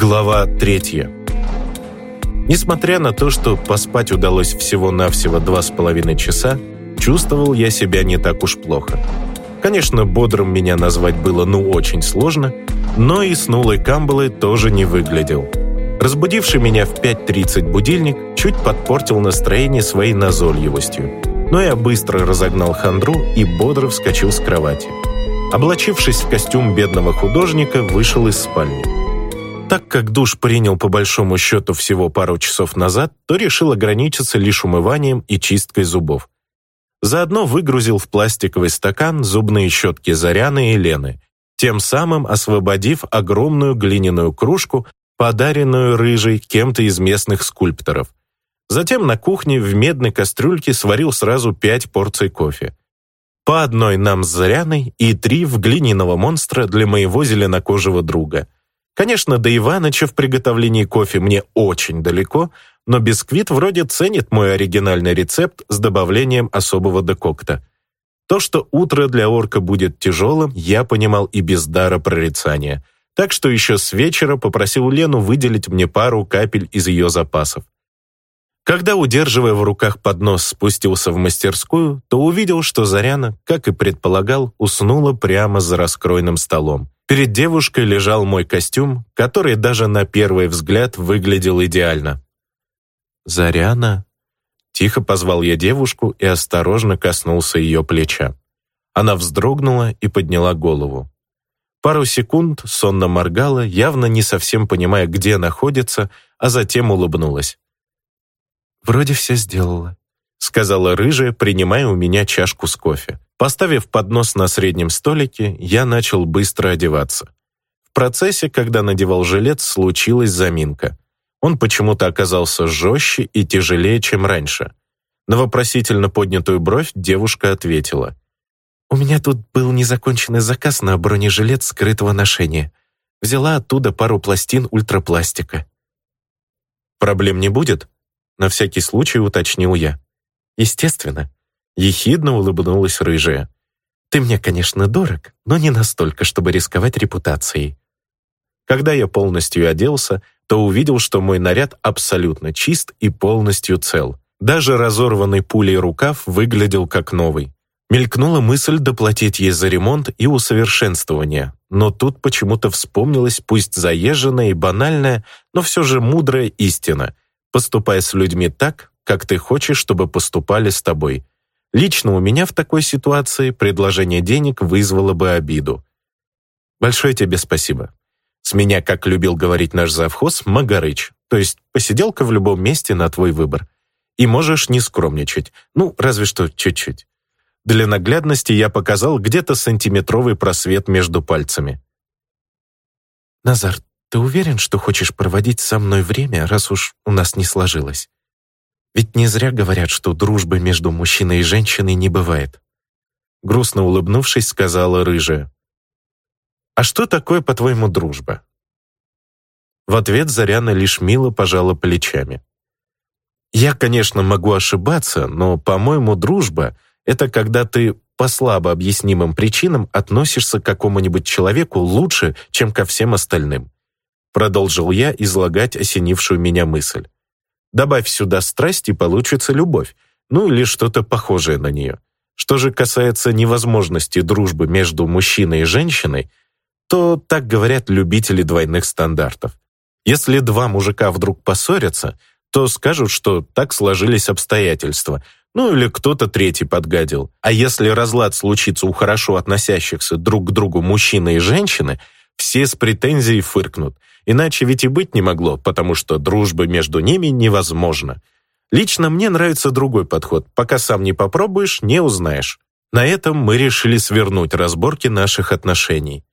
Глава третья. Несмотря на то, что поспать удалось всего-навсего два с половиной часа, чувствовал я себя не так уж плохо. Конечно, бодрым меня назвать было ну очень сложно, но и снулой камбалой тоже не выглядел. Разбудивший меня в 5.30 будильник чуть подпортил настроение своей назойливостью, но я быстро разогнал хандру и бодро вскочил с кровати. Облачившись в костюм бедного художника, вышел из спальни. Так как душ принял по большому счету всего пару часов назад, то решил ограничиться лишь умыванием и чисткой зубов. Заодно выгрузил в пластиковый стакан зубные щетки Заряны и Лены, тем самым освободив огромную глиняную кружку, подаренную рыжей кем-то из местных скульпторов. Затем на кухне в медной кастрюльке сварил сразу пять порций кофе. По одной нам с Заряной и три в глиняного монстра для моего зеленокожего друга. Конечно, до Иваныча в приготовлении кофе мне очень далеко, но бисквит вроде ценит мой оригинальный рецепт с добавлением особого декокта. То, что утро для орка будет тяжелым, я понимал и без дара прорицания – так что еще с вечера попросил Лену выделить мне пару капель из ее запасов. Когда, удерживая в руках поднос, спустился в мастерскую, то увидел, что Заряна, как и предполагал, уснула прямо за раскройным столом. Перед девушкой лежал мой костюм, который даже на первый взгляд выглядел идеально. «Заряна?» Тихо позвал я девушку и осторожно коснулся ее плеча. Она вздрогнула и подняла голову. Пару секунд сонно моргала, явно не совсем понимая, где находится, а затем улыбнулась. «Вроде все сделала», — сказала рыжая, принимая у меня чашку с кофе. Поставив поднос на среднем столике, я начал быстро одеваться. В процессе, когда надевал жилет, случилась заминка. Он почему-то оказался жестче и тяжелее, чем раньше. На вопросительно поднятую бровь девушка ответила — «У меня тут был незаконченный заказ на бронежилет скрытого ношения. Взяла оттуда пару пластин ультрапластика». «Проблем не будет?» На всякий случай уточнил я. «Естественно». Ехидно улыбнулась рыжая. «Ты мне, конечно, дорог, но не настолько, чтобы рисковать репутацией». Когда я полностью оделся, то увидел, что мой наряд абсолютно чист и полностью цел. Даже разорванный пулей рукав выглядел как новый. Мелькнула мысль доплатить ей за ремонт и усовершенствование, но тут почему-то вспомнилась пусть заезженная и банальная, но все же мудрая истина. Поступай с людьми так, как ты хочешь, чтобы поступали с тобой. Лично у меня в такой ситуации предложение денег вызвало бы обиду. Большое тебе спасибо. С меня, как любил говорить наш завхоз, Магарыч, то есть посиделка в любом месте на твой выбор. И можешь не скромничать, ну, разве что чуть-чуть. Для наглядности я показал где-то сантиметровый просвет между пальцами. «Назар, ты уверен, что хочешь проводить со мной время, раз уж у нас не сложилось? Ведь не зря говорят, что дружбы между мужчиной и женщиной не бывает». Грустно улыбнувшись, сказала рыжая. «А что такое, по-твоему, дружба?» В ответ Заряна лишь мило пожала плечами. «Я, конечно, могу ошибаться, но, по-моему, дружба — это когда ты по слабо объяснимым причинам относишься к какому-нибудь человеку лучше, чем ко всем остальным. Продолжил я излагать осенившую меня мысль. Добавь сюда страсть, и получится любовь, ну или что-то похожее на нее. Что же касается невозможности дружбы между мужчиной и женщиной, то так говорят любители двойных стандартов. Если два мужика вдруг поссорятся, то скажут, что так сложились обстоятельства, ну или кто-то третий подгадил. А если разлад случится у хорошо относящихся друг к другу мужчины и женщины, все с претензией фыркнут. Иначе ведь и быть не могло, потому что дружба между ними невозможна. Лично мне нравится другой подход. Пока сам не попробуешь, не узнаешь. На этом мы решили свернуть разборки наших отношений.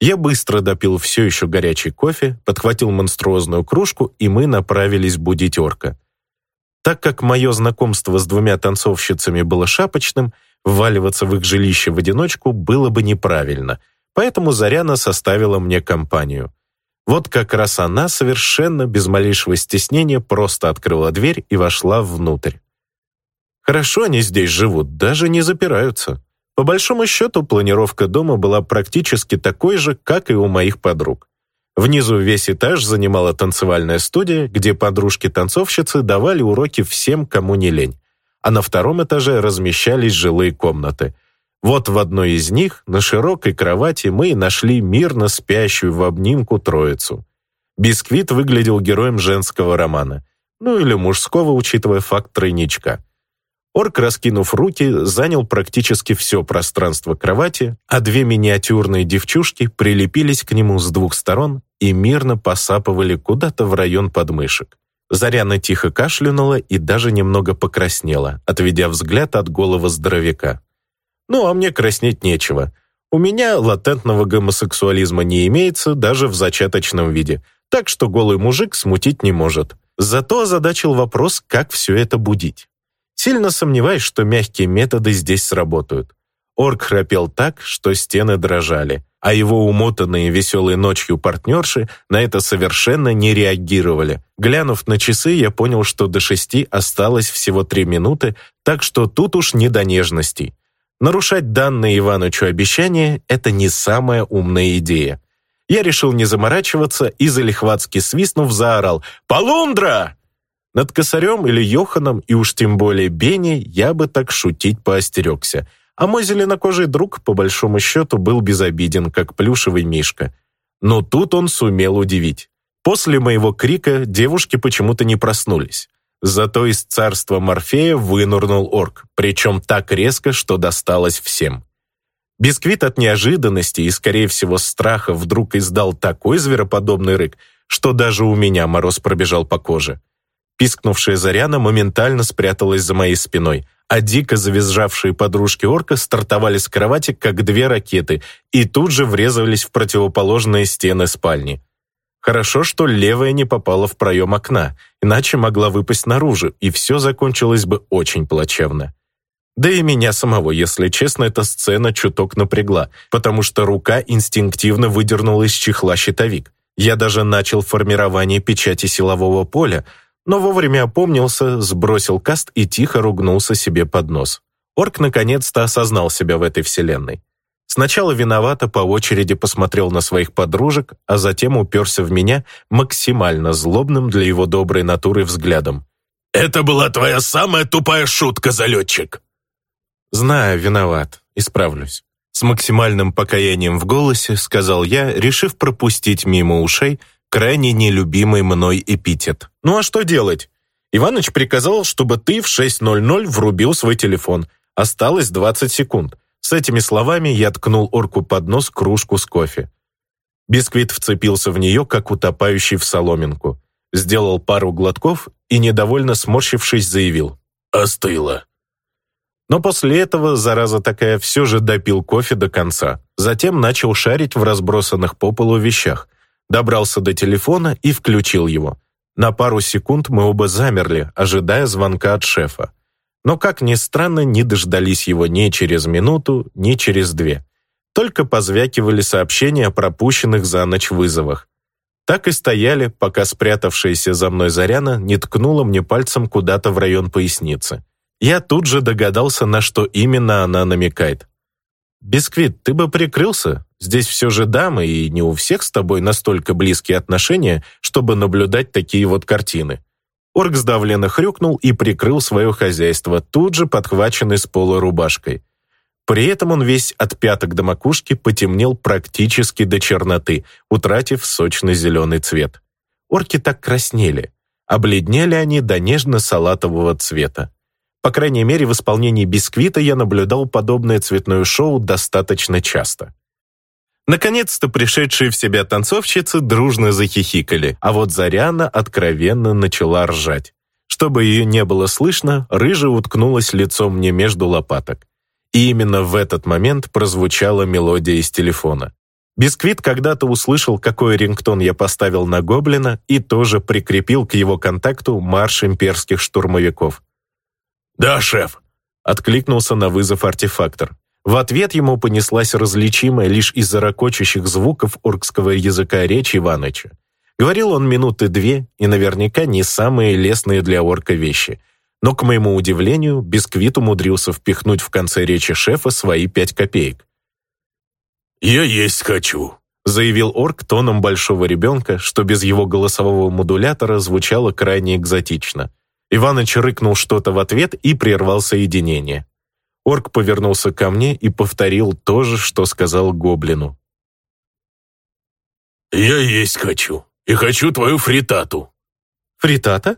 Я быстро допил все еще горячий кофе, подхватил монструозную кружку, и мы направились будить орка. Так как мое знакомство с двумя танцовщицами было шапочным, вваливаться в их жилище в одиночку было бы неправильно, поэтому Заряна составила мне компанию. Вот как раз она совершенно без малейшего стеснения просто открыла дверь и вошла внутрь. Хорошо они здесь живут, даже не запираются. По большому счету, планировка дома была практически такой же, как и у моих подруг. Внизу весь этаж занимала танцевальная студия, где подружки-танцовщицы давали уроки всем, кому не лень. А на втором этаже размещались жилые комнаты. Вот в одной из них, на широкой кровати, мы нашли мирно спящую в обнимку троицу. Бисквит выглядел героем женского романа. Ну или мужского, учитывая факт тройничка. Орк, раскинув руки, занял практически все пространство кровати, а две миниатюрные девчушки прилепились к нему с двух сторон и мирно посапывали куда-то в район подмышек. Заряна тихо кашлянула и даже немного покраснела, отведя взгляд от голого здоровяка. «Ну, а мне краснеть нечего. У меня латентного гомосексуализма не имеется даже в зачаточном виде, так что голый мужик смутить не может. Зато озадачил вопрос, как все это будить. Сильно сомневаюсь, что мягкие методы здесь сработают. Орк храпел так, что стены дрожали, а его умотанные веселой ночью партнерши на это совершенно не реагировали. Глянув на часы, я понял, что до шести осталось всего три минуты, так что тут уж не до нежностей. Нарушать данное Иванычу обещание – это не самая умная идея. Я решил не заморачиваться и залихватски свистнув заорал «Полундра!» Над Косарем или Йоханом, и уж тем более Бенни, я бы так шутить поостерегся. А мой зеленокожий друг, по большому счету, был безобиден, как плюшевый мишка. Но тут он сумел удивить. После моего крика девушки почему-то не проснулись. Зато из царства Морфея вынурнул орк, причем так резко, что досталось всем. Бисквит от неожиданности и, скорее всего, страха вдруг издал такой звероподобный рык, что даже у меня мороз пробежал по коже. Пискнувшая Заряна моментально спряталась за моей спиной, а дико завизжавшие подружки орка стартовали с кровати, как две ракеты, и тут же врезались в противоположные стены спальни. Хорошо, что левая не попала в проем окна, иначе могла выпасть наружу, и все закончилось бы очень плачевно. Да и меня самого, если честно, эта сцена чуток напрягла, потому что рука инстинктивно выдернула из чехла щитовик. Я даже начал формирование печати силового поля, но вовремя опомнился, сбросил каст и тихо ругнулся себе под нос. Орк наконец-то осознал себя в этой вселенной. Сначала виновато по очереди посмотрел на своих подружек, а затем уперся в меня максимально злобным для его доброй натуры взглядом. «Это была твоя самая тупая шутка, залетчик!» «Знаю, виноват. Исправлюсь». С максимальным покаянием в голосе сказал я, решив пропустить мимо ушей крайне нелюбимый мной эпитет. «Ну а что делать? Иваныч приказал, чтобы ты в 6.00 врубил свой телефон. Осталось 20 секунд. С этими словами я ткнул орку под нос кружку с кофе. Бисквит вцепился в нее, как утопающий в соломинку. Сделал пару глотков и, недовольно сморщившись, заявил. «Остыло». Но после этого, зараза такая, все же допил кофе до конца. Затем начал шарить в разбросанных по полу вещах добрался до телефона и включил его. На пару секунд мы оба замерли, ожидая звонка от шефа. Но, как ни странно, не дождались его ни через минуту, ни через две. Только позвякивали сообщения о пропущенных за ночь вызовах. Так и стояли, пока спрятавшаяся за мной Заряна не ткнула мне пальцем куда-то в район поясницы. Я тут же догадался, на что именно она намекает. «Бисквит, ты бы прикрылся? Здесь все же дамы, и не у всех с тобой настолько близкие отношения, чтобы наблюдать такие вот картины». Орк сдавленно хрюкнул и прикрыл свое хозяйство, тут же подхваченный с пола рубашкой. При этом он весь от пяток до макушки потемнел практически до черноты, утратив сочно-зеленый цвет. Орки так краснели. Обледнели они до нежно-салатового цвета. По крайней мере, в исполнении бисквита я наблюдал подобное цветное шоу достаточно часто. Наконец-то пришедшие в себя танцовщицы дружно захихикали, а вот Заряна откровенно начала ржать. Чтобы ее не было слышно, рыжая уткнулась лицом мне между лопаток. И именно в этот момент прозвучала мелодия из телефона. Бисквит когда-то услышал, какой рингтон я поставил на гоблина и тоже прикрепил к его контакту марш имперских штурмовиков. «Да, шеф», — откликнулся на вызов артефактор. В ответ ему понеслась различимая лишь из-за ракочущих звуков оркского языка речь Иваныча. Говорил он минуты две, и наверняка не самые лестные для орка вещи. Но, к моему удивлению, Бисквит умудрился впихнуть в конце речи шефа свои пять копеек. «Я есть хочу», заявил орк тоном большого ребенка, что без его голосового модулятора звучало крайне экзотично. Иваныч рыкнул что-то в ответ и прервал соединение. Орк повернулся ко мне и повторил то же, что сказал гоблину. «Я есть хочу. И хочу твою фритату». «Фритата?»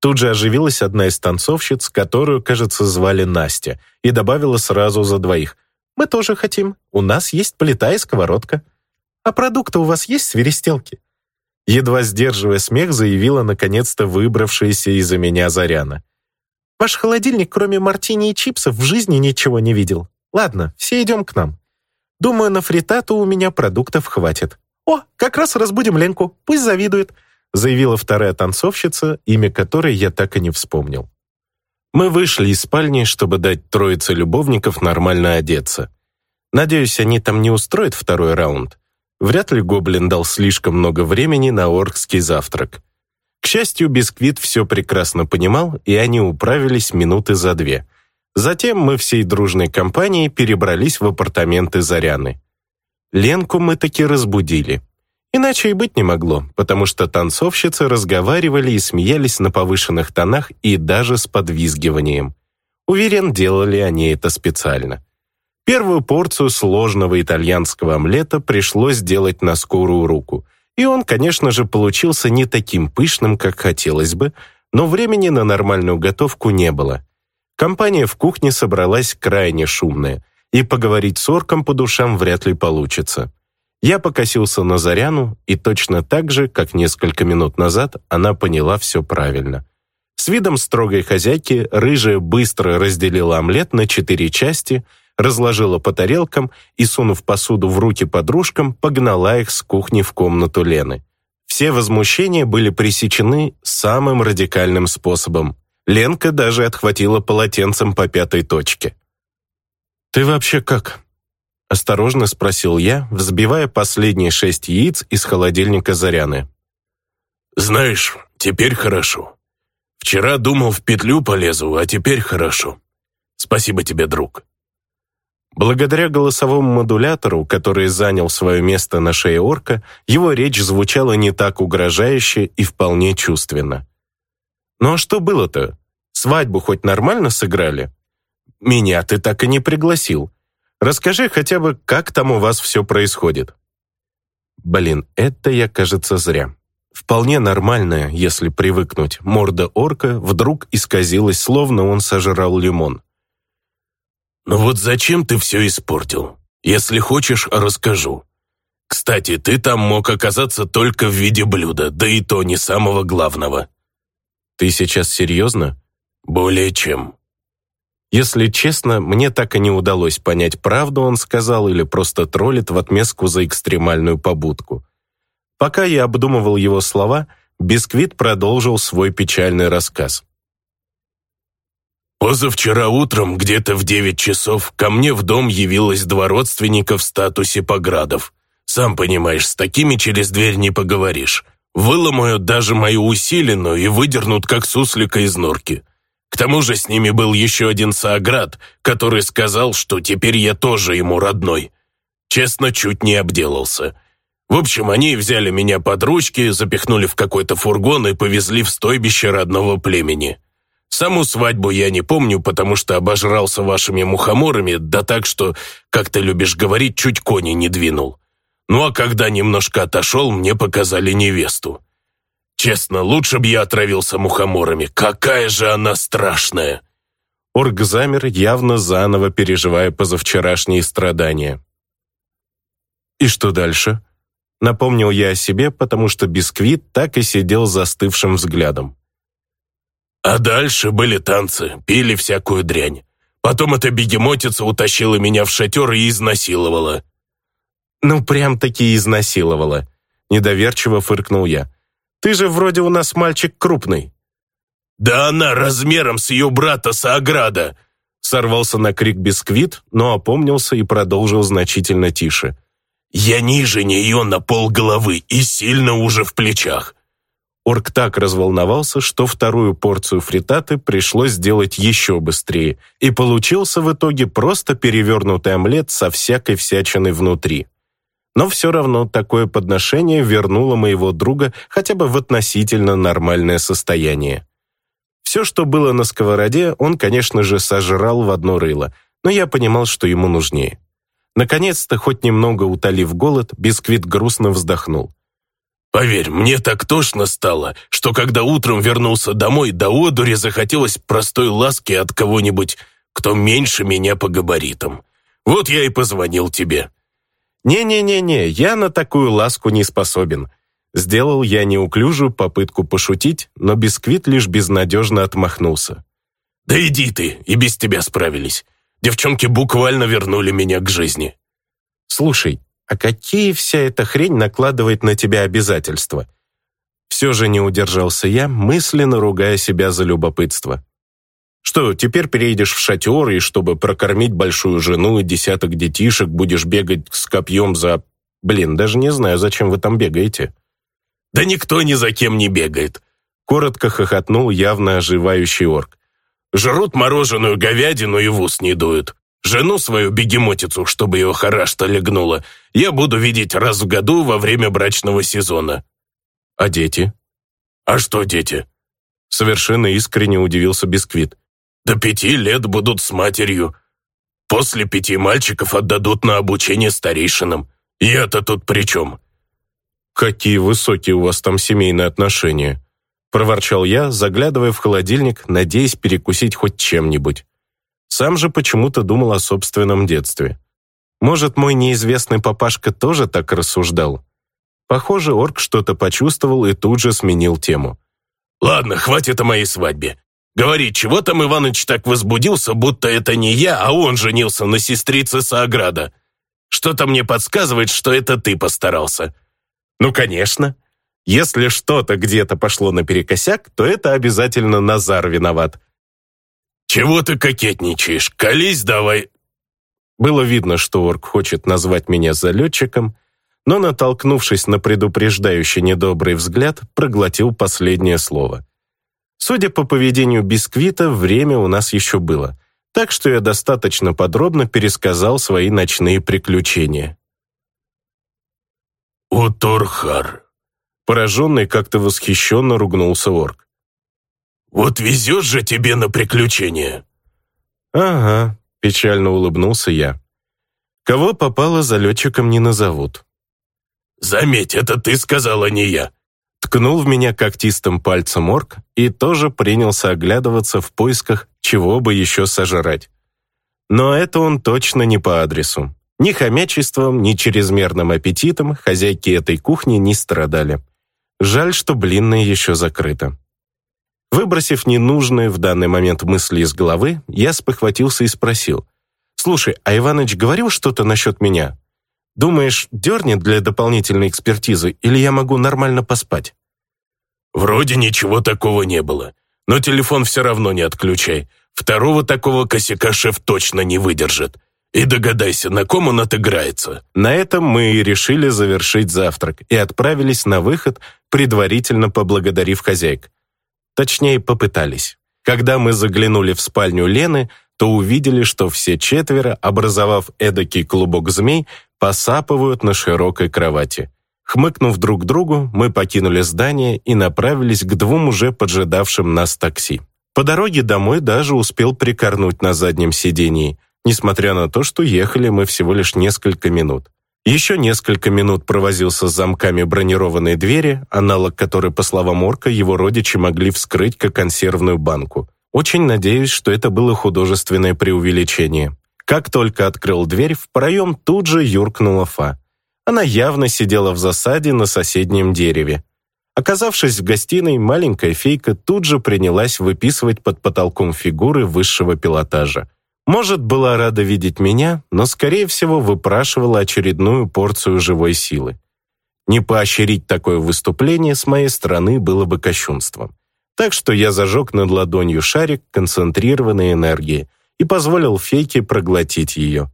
Тут же оживилась одна из танцовщиц, которую, кажется, звали Настя, и добавила сразу за двоих. «Мы тоже хотим. У нас есть плита и сковородка. А продукты у вас есть свиристелки?» Едва сдерживая смех, заявила наконец-то выбравшаяся из-за меня Заряна. «Ваш холодильник, кроме мартини и чипсов, в жизни ничего не видел. Ладно, все идем к нам. Думаю, на фритату у меня продуктов хватит. О, как раз разбудим Ленку, пусть завидует», заявила вторая танцовщица, имя которой я так и не вспомнил. Мы вышли из спальни, чтобы дать троице любовников нормально одеться. Надеюсь, они там не устроят второй раунд. Вряд ли гоблин дал слишком много времени на оркский завтрак. К счастью, Бисквит все прекрасно понимал, и они управились минуты за две. Затем мы всей дружной компанией перебрались в апартаменты Заряны. Ленку мы таки разбудили. Иначе и быть не могло, потому что танцовщицы разговаривали и смеялись на повышенных тонах и даже с подвизгиванием. Уверен, делали они это специально. Первую порцию сложного итальянского омлета пришлось сделать на скорую руку, и он, конечно же, получился не таким пышным, как хотелось бы, но времени на нормальную готовку не было. Компания в кухне собралась крайне шумная, и поговорить с орком по душам вряд ли получится. Я покосился на Заряну, и точно так же, как несколько минут назад, она поняла все правильно. С видом строгой хозяйки рыжая быстро разделила омлет на четыре части, разложила по тарелкам и, сунув посуду в руки подружкам, погнала их с кухни в комнату Лены. Все возмущения были пресечены самым радикальным способом. Ленка даже отхватила полотенцем по пятой точке. «Ты вообще как?» Осторожно спросил я, взбивая последние шесть яиц из холодильника Заряны. «Знаешь, теперь хорошо. Вчера думал, в петлю полезу, а теперь хорошо. Спасибо тебе, друг». Благодаря голосовому модулятору, который занял свое место на шее орка, его речь звучала не так угрожающе и вполне чувственно. «Ну а что было-то? Свадьбу хоть нормально сыграли? Меня ты так и не пригласил. Расскажи хотя бы, как там у вас все происходит». Блин, это я, кажется, зря. Вполне нормальная, если привыкнуть, морда орка вдруг исказилась, словно он сожрал лимон. «Ну вот зачем ты все испортил? Если хочешь, расскажу. Кстати, ты там мог оказаться только в виде блюда, да и то не самого главного». «Ты сейчас серьезно?» «Более чем. Если честно, мне так и не удалось понять, правду он сказал или просто троллит в отместку за экстремальную побудку. Пока я обдумывал его слова, Бисквит продолжил свой печальный рассказ. «Позавчера утром, где-то в девять часов, ко мне в дом явилось два родственника в статусе поградов. Сам понимаешь, с такими через дверь не поговоришь. Выломают даже мою усиленную и выдернут, как суслика из норки. К тому же с ними был еще один Сааград, который сказал, что теперь я тоже ему родной. Честно, чуть не обделался. В общем, они взяли меня под ручки, запихнули в какой-то фургон и повезли в стойбище родного племени. Саму свадьбу я не помню, потому что обожрался вашими мухоморами, да так, что, как ты любишь говорить, чуть кони не двинул. Ну а когда немножко отошел, мне показали невесту. Честно, лучше бы я отравился мухоморами. Какая же она страшная!» Орг замер, явно заново переживая позавчерашние страдания. «И что дальше?» Напомнил я о себе, потому что бисквит так и сидел застывшим взглядом. «А дальше были танцы, пили всякую дрянь. Потом эта бегемотица утащила меня в шатер и изнасиловала». «Ну, прям-таки изнасиловала», — недоверчиво фыркнул я. Ты же вроде у нас мальчик крупный». «Да она размером с ее брата Сааграда!» Сорвался на крик бисквит, но опомнился и продолжил значительно тише. «Я ниже нее на пол головы и сильно уже в плечах». Орк так разволновался, что вторую порцию фритаты пришлось сделать еще быстрее, и получился в итоге просто перевернутый омлет со всякой всячиной внутри. Но все равно такое подношение вернуло моего друга хотя бы в относительно нормальное состояние. Все, что было на сковороде, он, конечно же, сожрал в одно рыло, но я понимал, что ему нужнее. Наконец-то, хоть немного утолив голод, Бисквит грустно вздохнул. «Поверь, мне так тошно стало, что когда утром вернулся домой, до одури захотелось простой ласки от кого-нибудь, кто меньше меня по габаритам. Вот я и позвонил тебе». «Не-не-не-не, я на такую ласку не способен». Сделал я неуклюжую попытку пошутить, но Бисквит лишь безнадежно отмахнулся. «Да иди ты, и без тебя справились. Девчонки буквально вернули меня к жизни». «Слушай, а какие вся эта хрень накладывает на тебя обязательства?» Все же не удержался я, мысленно ругая себя за любопытство. Что, теперь переедешь в шатер, и чтобы прокормить большую жену и десяток детишек, будешь бегать с копьем за... Блин, даже не знаю, зачем вы там бегаете. «Да никто ни за кем не бегает», — коротко хохотнул явно оживающий орк. «Жрут мороженую говядину и в ус не дуют. Жену свою бегемотицу, чтобы ее хара-что легнула, я буду видеть раз в году во время брачного сезона». «А дети?» «А что дети?» Совершенно искренне удивился Бисквит. «До пяти лет будут с матерью. После пяти мальчиков отдадут на обучение старейшинам. Я-то тут при чем?» «Какие высокие у вас там семейные отношения!» проворчал я, заглядывая в холодильник, надеясь перекусить хоть чем-нибудь. Сам же почему-то думал о собственном детстве. Может, мой неизвестный папашка тоже так рассуждал? Похоже, орк что-то почувствовал и тут же сменил тему. «Ладно, хватит о моей свадьбе. Говори, чего там Иваныч так возбудился, будто это не я, а он женился на сестрице Сааграда? Что-то мне подсказывает, что это ты постарался». Ну, конечно. Если что-то где-то пошло наперекосяк, то это обязательно Назар виноват. «Чего ты кокетничаешь? Колись давай!» Было видно, что орк хочет назвать меня залетчиком, но, натолкнувшись на предупреждающий недобрый взгляд, проглотил последнее слово. Судя по поведению бисквита, время у нас еще было, так что я достаточно подробно пересказал свои ночные приключения. «Утурхар!» Пораженный как-то восхищенно ругнулся орк. «Вот везет же тебе на приключения!» «Ага», — печально улыбнулся я. «Кого попало, залетчиком не назовут». «Заметь, это ты сказала, не я!» Ткнул в меня когтистым пальцем орк и тоже принялся оглядываться в поисках, чего бы еще сожрать. Но это он точно не по адресу. Ни хомячеством, ни чрезмерным аппетитом хозяйки этой кухни не страдали. Жаль, что блинная еще закрыта. Выбросив ненужные в данный момент мысли из головы, я спохватился и спросил. «Слушай, а Иваныч говорил что-то насчет меня? Думаешь, дернет для дополнительной экспертизы, или я могу нормально поспать?» «Вроде ничего такого не было. Но телефон все равно не отключай. Второго такого косяка шеф точно не выдержит. И догадайся, на ком он отыграется». На этом мы и решили завершить завтрак и отправились на выход, предварительно поблагодарив хозяйк. Точнее, попытались. Когда мы заглянули в спальню Лены, то увидели, что все четверо, образовав эдакий клубок змей, посапывают на широкой кровати. Хмыкнув друг другу, мы покинули здание и направились к двум уже поджидавшим нас такси. По дороге домой даже успел прикорнуть на заднем сидении – несмотря на то, что ехали мы всего лишь несколько минут. Еще несколько минут провозился с замками бронированной двери, аналог которой, по словам Орка, его родичи могли вскрыть как консервную банку. Очень надеюсь, что это было художественное преувеличение. Как только открыл дверь, в проем тут же юркнула Фа. Она явно сидела в засаде на соседнем дереве. Оказавшись в гостиной, маленькая фейка тут же принялась выписывать под потолком фигуры высшего пилотажа. Может, была рада видеть меня, но, скорее всего, выпрашивала очередную порцию живой силы. Не поощрить такое выступление с моей стороны было бы кощунством. Так что я зажег над ладонью шарик концентрированной энергии и позволил фейке проглотить ее.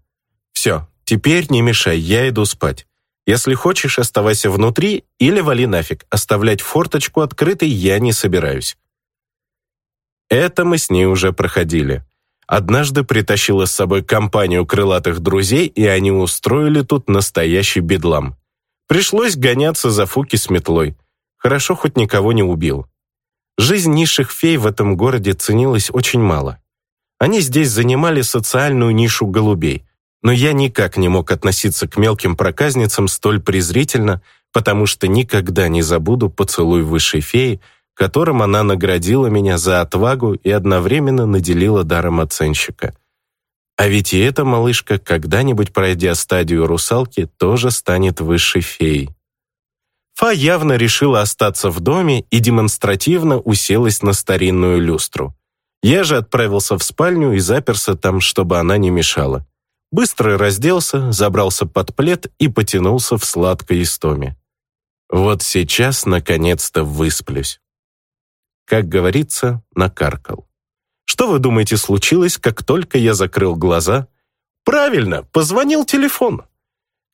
«Все, теперь не мешай, я иду спать. Если хочешь, оставайся внутри или вали нафиг. Оставлять форточку открытой я не собираюсь». Это мы с ней уже проходили. Однажды притащила с собой компанию крылатых друзей, и они устроили тут настоящий бедлам. Пришлось гоняться за Фуки с метлой. Хорошо, хоть никого не убил. Жизнь низших фей в этом городе ценилась очень мало. Они здесь занимали социальную нишу голубей, но я никак не мог относиться к мелким проказницам столь презрительно, потому что никогда не забуду поцелуй высшей феи, которым она наградила меня за отвагу и одновременно наделила даром оценщика. А ведь и эта малышка, когда-нибудь пройдя стадию русалки, тоже станет высшей феей. Фа явно решила остаться в доме и демонстративно уселась на старинную люстру. Я же отправился в спальню и заперся там, чтобы она не мешала. Быстро разделся, забрался под плед и потянулся в сладкой истоме. Вот сейчас, наконец-то, высплюсь как говорится, накаркал. Что вы думаете случилось, как только я закрыл глаза? Правильно, позвонил телефон.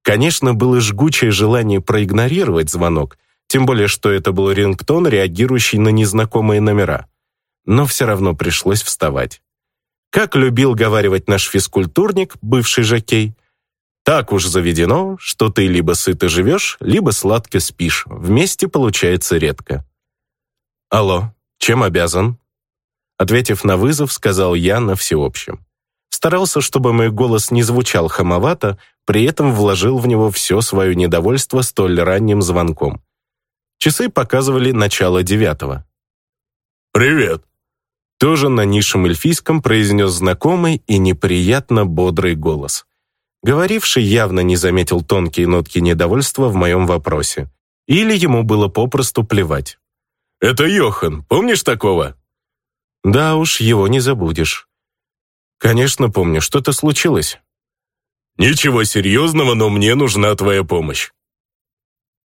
Конечно, было жгучее желание проигнорировать звонок, тем более, что это был рингтон, реагирующий на незнакомые номера. Но все равно пришлось вставать. Как любил говаривать наш физкультурник, бывший жокей, так уж заведено, что ты либо сыто живешь, либо сладко спишь. Вместе получается редко. Алло, чем обязан?» Ответив на вызов, сказал я на всеобщем. Старался, чтобы мой голос не звучал хамовато, при этом вложил в него все свое недовольство столь ранним звонком. Часы показывали начало девятого. «Привет!» Тоже на низшем эльфийском произнес знакомый и неприятно бодрый голос. Говоривший явно не заметил тонкие нотки недовольства в моем вопросе. Или ему было попросту плевать. Это Йохан, помнишь такого?» «Да уж, его не забудешь». «Конечно помню, что-то случилось». «Ничего серьезного, но мне нужна твоя помощь».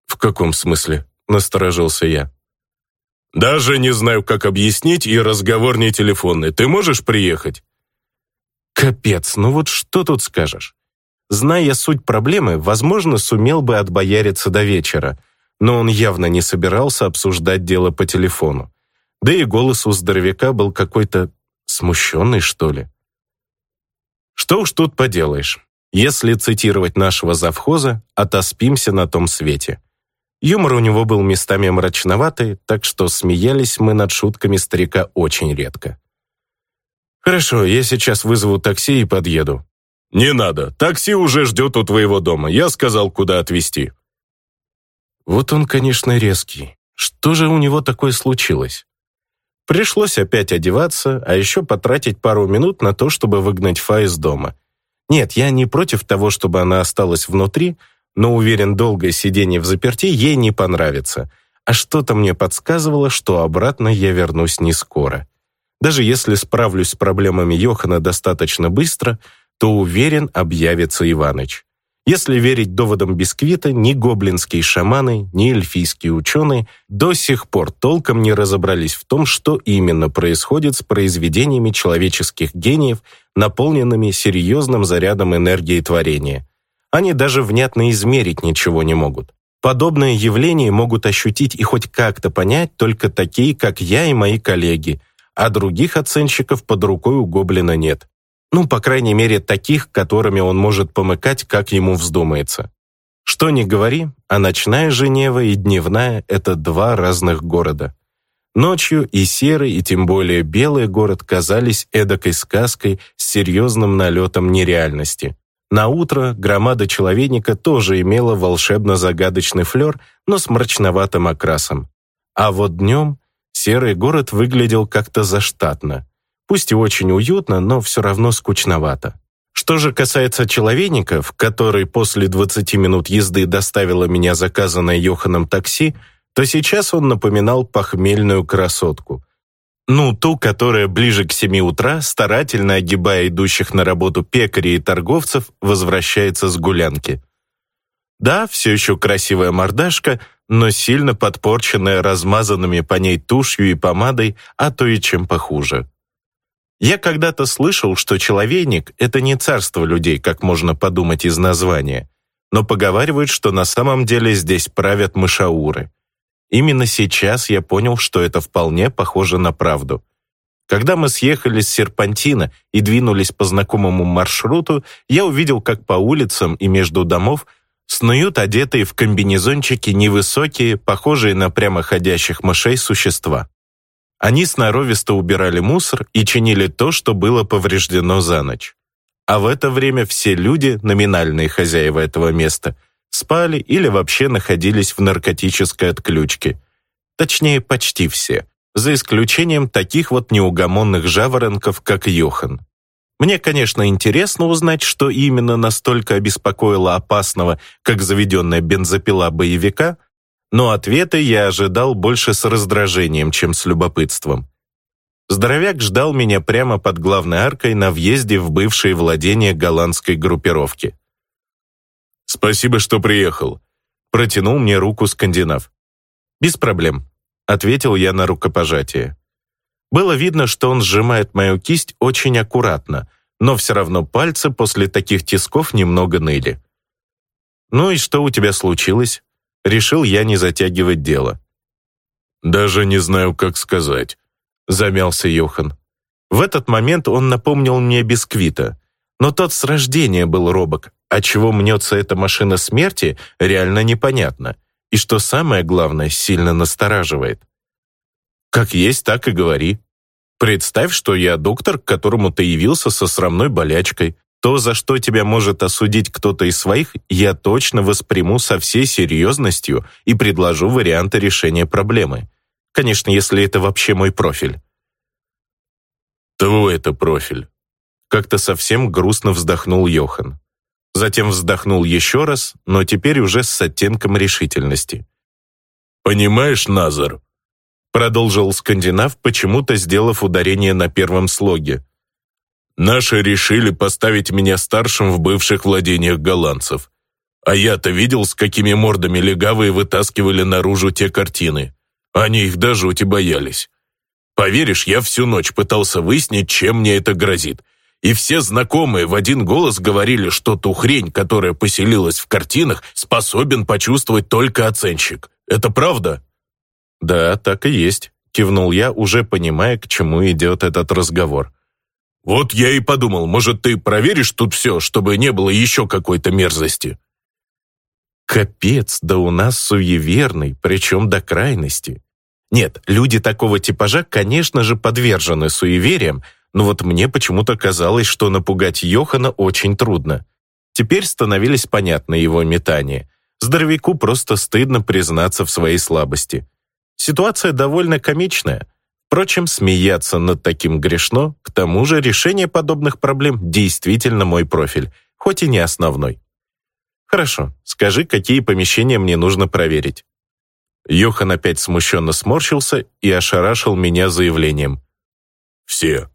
«В каком смысле?» — насторожился я. «Даже не знаю, как объяснить, и разговор не телефонный. Ты можешь приехать?» «Капец, ну вот что тут скажешь?» Зная суть проблемы, возможно, сумел бы отбояриться до вечера — но он явно не собирался обсуждать дело по телефону. Да и голос у здоровяка был какой-то смущенный, что ли. Что уж тут поделаешь. Если цитировать нашего завхоза, отоспимся на том свете. Юмор у него был местами мрачноватый, так что смеялись мы над шутками старика очень редко. «Хорошо, я сейчас вызову такси и подъеду». «Не надо, такси уже ждет у твоего дома. Я сказал, куда отвезти». Вот он, конечно, резкий. Что же у него такое случилось? Пришлось опять одеваться, а еще потратить пару минут на то, чтобы выгнать Фа из дома. Нет, я не против того, чтобы она осталась внутри, но уверен, долгое сидение в заперти ей не понравится. А что-то мне подсказывало, что обратно я вернусь не скоро. Даже если справлюсь с проблемами Йохана достаточно быстро, то уверен, объявится Иваныч. Если верить доводам Бисквита, ни гоблинские шаманы, ни эльфийские ученые до сих пор толком не разобрались в том, что именно происходит с произведениями человеческих гениев, наполненными серьезным зарядом энергии творения. Они даже внятно измерить ничего не могут. Подобное явление могут ощутить и хоть как-то понять только такие, как я и мои коллеги, а других оценщиков под рукой у гоблина нет. Ну, по крайней мере, таких, которыми он может помыкать, как ему вздумается. Что ни говори, а ночная Женева и дневная — это два разных города. Ночью и серый, и тем более белый город казались эдакой сказкой с серьезным налетом нереальности. На утро громада человеника тоже имела волшебно-загадочный флер, но с мрачноватым окрасом. А вот днем серый город выглядел как-то заштатно. Пусть и очень уютно, но все равно скучновато. Что же касается человейников, который после 20 минут езды доставила меня заказанное Йоханом такси, то сейчас он напоминал похмельную красотку. Ну, ту, которая ближе к 7 утра, старательно огибая идущих на работу пекарей и торговцев, возвращается с гулянки. Да, все еще красивая мордашка, но сильно подпорченная размазанными по ней тушью и помадой, а то и чем похуже. Я когда-то слышал, что человейник — это не царство людей, как можно подумать из названия, но поговаривают, что на самом деле здесь правят мышауры. Именно сейчас я понял, что это вполне похоже на правду. Когда мы съехали с серпантина и двинулись по знакомому маршруту, я увидел, как по улицам и между домов снуют одетые в комбинезончики невысокие, похожие на прямоходящих мышей существа. Они сноровисто убирали мусор и чинили то, что было повреждено за ночь. А в это время все люди, номинальные хозяева этого места, спали или вообще находились в наркотической отключке. Точнее, почти все, за исключением таких вот неугомонных жаворонков, как Йохан. Мне, конечно, интересно узнать, что именно настолько обеспокоило опасного, как заведенная бензопила боевика, но ответы я ожидал больше с раздражением, чем с любопытством. Здоровяк ждал меня прямо под главной аркой на въезде в бывшие владения голландской группировки. «Спасибо, что приехал», — протянул мне руку скандинав. «Без проблем», — ответил я на рукопожатие. Было видно, что он сжимает мою кисть очень аккуратно, но все равно пальцы после таких тисков немного ныли. «Ну и что у тебя случилось?» Решил я не затягивать дело. «Даже не знаю, как сказать», — замялся Йохан. В этот момент он напомнил мне бисквита, но тот с рождения был робок, а чего мнется эта машина смерти, реально непонятно, и что самое главное, сильно настораживает. Как есть, так и говори. Представь, что я доктор, к которому ты явился со срамной болячкой, то, за что тебя может осудить кто-то из своих, я точно восприму со всей серьезностью и предложу варианты решения проблемы. Конечно, если это вообще мой профиль. Твой это профиль. Как-то совсем грустно вздохнул Йохан. Затем вздохнул еще раз, но теперь уже с оттенком решительности. «Понимаешь, Назар?» Продолжил скандинав, почему-то сделав ударение на первом слоге. Наши решили поставить меня старшим в бывших владениях голландцев. А я-то видел, с какими мордами легавые вытаскивали наружу те картины. Они их до жути боялись. Поверишь, я всю ночь пытался выяснить, чем мне это грозит. И все знакомые в один голос говорили, что ту хрень, которая поселилась в картинах, способен почувствовать только оценщик. Это правда? Да, так и есть, кивнул я, уже понимая, к чему идет этот разговор. «Вот я и подумал, может, ты проверишь тут все, чтобы не было еще какой-то мерзости?» Капец, да у нас суеверный, причем до крайности. Нет, люди такого типажа, конечно же, подвержены суевериям, но вот мне почему-то казалось, что напугать Йохана очень трудно. Теперь становились понятны его метания. Здоровяку просто стыдно признаться в своей слабости. Ситуация довольно комичная. Впрочем, смеяться над таким грешно, к тому же решение подобных проблем действительно мой профиль, хоть и не основной. Хорошо, скажи, какие помещения мне нужно проверить. Йохан опять смущенно сморщился и ошарашил меня заявлением. «Все».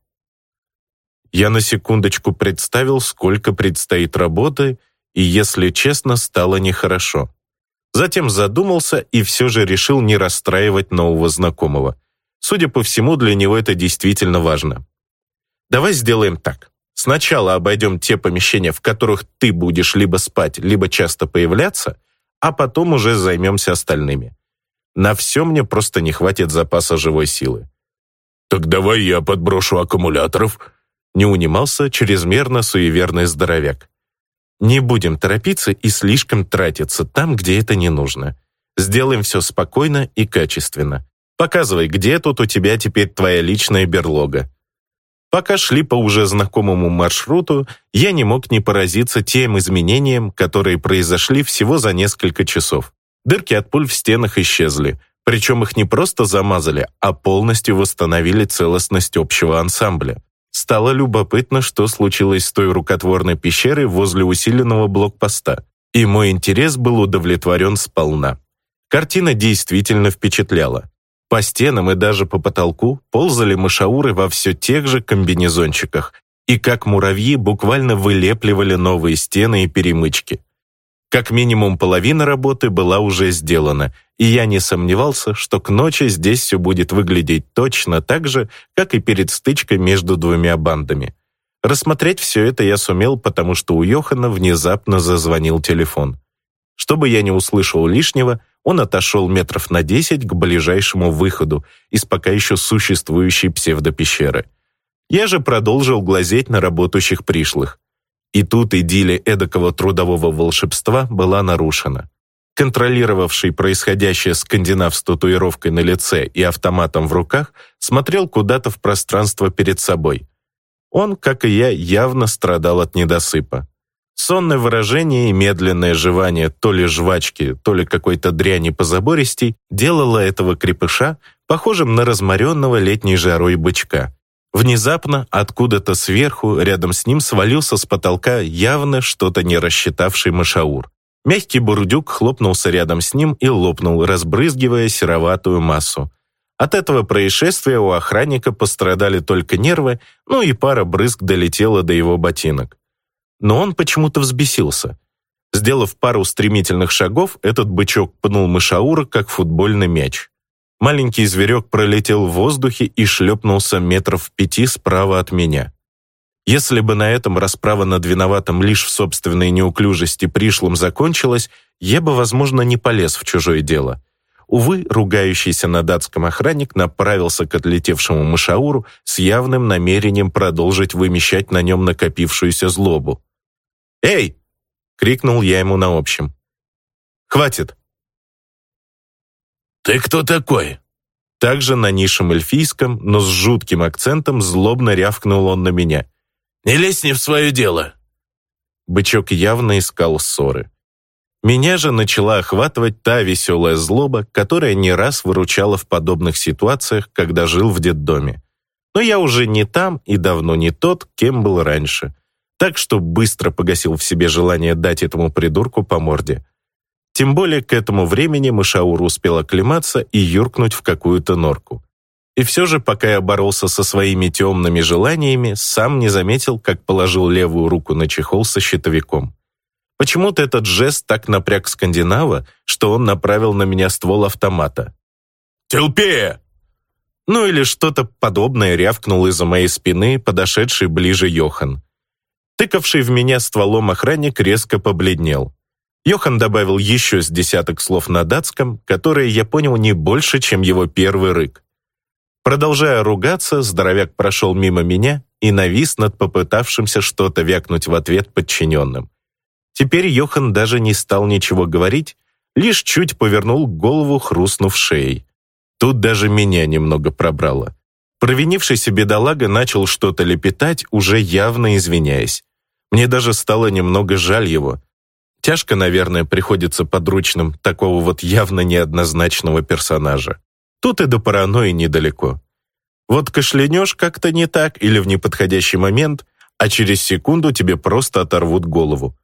Я на секундочку представил, сколько предстоит работы, и, если честно, стало нехорошо. Затем задумался и все же решил не расстраивать нового знакомого. Судя по всему, для него это действительно важно. Давай сделаем так. Сначала обойдем те помещения, в которых ты будешь либо спать, либо часто появляться, а потом уже займемся остальными. На все мне просто не хватит запаса живой силы. «Так давай я подброшу аккумуляторов», не унимался чрезмерно суеверный здоровяк. «Не будем торопиться и слишком тратиться там, где это не нужно. Сделаем все спокойно и качественно. Показывай, где тут у тебя теперь твоя личная берлога. Пока шли по уже знакомому маршруту, я не мог не поразиться тем изменениям, которые произошли всего за несколько часов. Дырки от пуль в стенах исчезли, причем их не просто замазали, а полностью восстановили целостность общего ансамбля. Стало любопытно, что случилось с той рукотворной пещерой возле усиленного блокпоста, и мой интерес был удовлетворен сполна. Картина действительно впечатляла. По стенам и даже по потолку ползали мышауры во все тех же комбинезончиках и как муравьи буквально вылепливали новые стены и перемычки. Как минимум половина работы была уже сделана, и я не сомневался, что к ночи здесь все будет выглядеть точно так же, как и перед стычкой между двумя бандами. Рассмотреть все это я сумел, потому что у Йохана внезапно зазвонил телефон. Чтобы я не услышал лишнего, он отошел метров на десять к ближайшему выходу из пока еще существующей псевдопещеры. Я же продолжил глазеть на работающих пришлых. И тут идиллия эдакого трудового волшебства была нарушена. Контролировавший происходящее скандинав с татуировкой на лице и автоматом в руках смотрел куда-то в пространство перед собой. Он, как и я, явно страдал от недосыпа. Сонное выражение и медленное жевание то ли жвачки, то ли какой-то дряни позабористей делало этого крепыша похожим на разморенного летней жарой бычка. Внезапно, откуда-то сверху, рядом с ним свалился с потолка явно что-то не рассчитавший Машаур. Мягкий бурдюк хлопнулся рядом с ним и лопнул, разбрызгивая сероватую массу. От этого происшествия у охранника пострадали только нервы, ну и пара брызг долетела до его ботинок но он почему-то взбесился. Сделав пару стремительных шагов, этот бычок пнул мышаура, как футбольный мяч. Маленький зверек пролетел в воздухе и шлепнулся метров пяти справа от меня. Если бы на этом расправа над виноватым лишь в собственной неуклюжести пришлым закончилась, я бы, возможно, не полез в чужое дело. Увы, ругающийся на датском охранник направился к отлетевшему мышауру с явным намерением продолжить вымещать на нем накопившуюся злобу. «Эй!» — крикнул я ему на общем. «Хватит!» «Ты кто такой?» Также на низшем эльфийском, но с жутким акцентом злобно рявкнул он на меня. «Не лезь не в свое дело!» Бычок явно искал ссоры. Меня же начала охватывать та веселая злоба, которая не раз выручала в подобных ситуациях, когда жил в детдоме. Но я уже не там и давно не тот, кем был раньше так что быстро погасил в себе желание дать этому придурку по морде. Тем более к этому времени Мышаур успел оклематься и юркнуть в какую-то норку. И все же, пока я боролся со своими темными желаниями, сам не заметил, как положил левую руку на чехол со щитовиком. Почему-то этот жест так напряг скандинава, что он направил на меня ствол автомата. «Телпея!» Ну или что-то подобное рявкнул из-за моей спины подошедший ближе Йохан. Тыкавший в меня стволом охранник резко побледнел. Йохан добавил еще с десяток слов на датском, которые я понял не больше, чем его первый рык. Продолжая ругаться, здоровяк прошел мимо меня и навис над попытавшимся что-то вякнуть в ответ подчиненным. Теперь Йохан даже не стал ничего говорить, лишь чуть повернул голову, хрустнув шеей. Тут даже меня немного пробрало. Провинившийся бедолага начал что-то лепетать, уже явно извиняясь. Мне даже стало немного жаль его. Тяжко, наверное, приходится подручным такого вот явно неоднозначного персонажа. Тут и до паранойи недалеко. Вот кашлянешь как-то не так или в неподходящий момент, а через секунду тебе просто оторвут голову.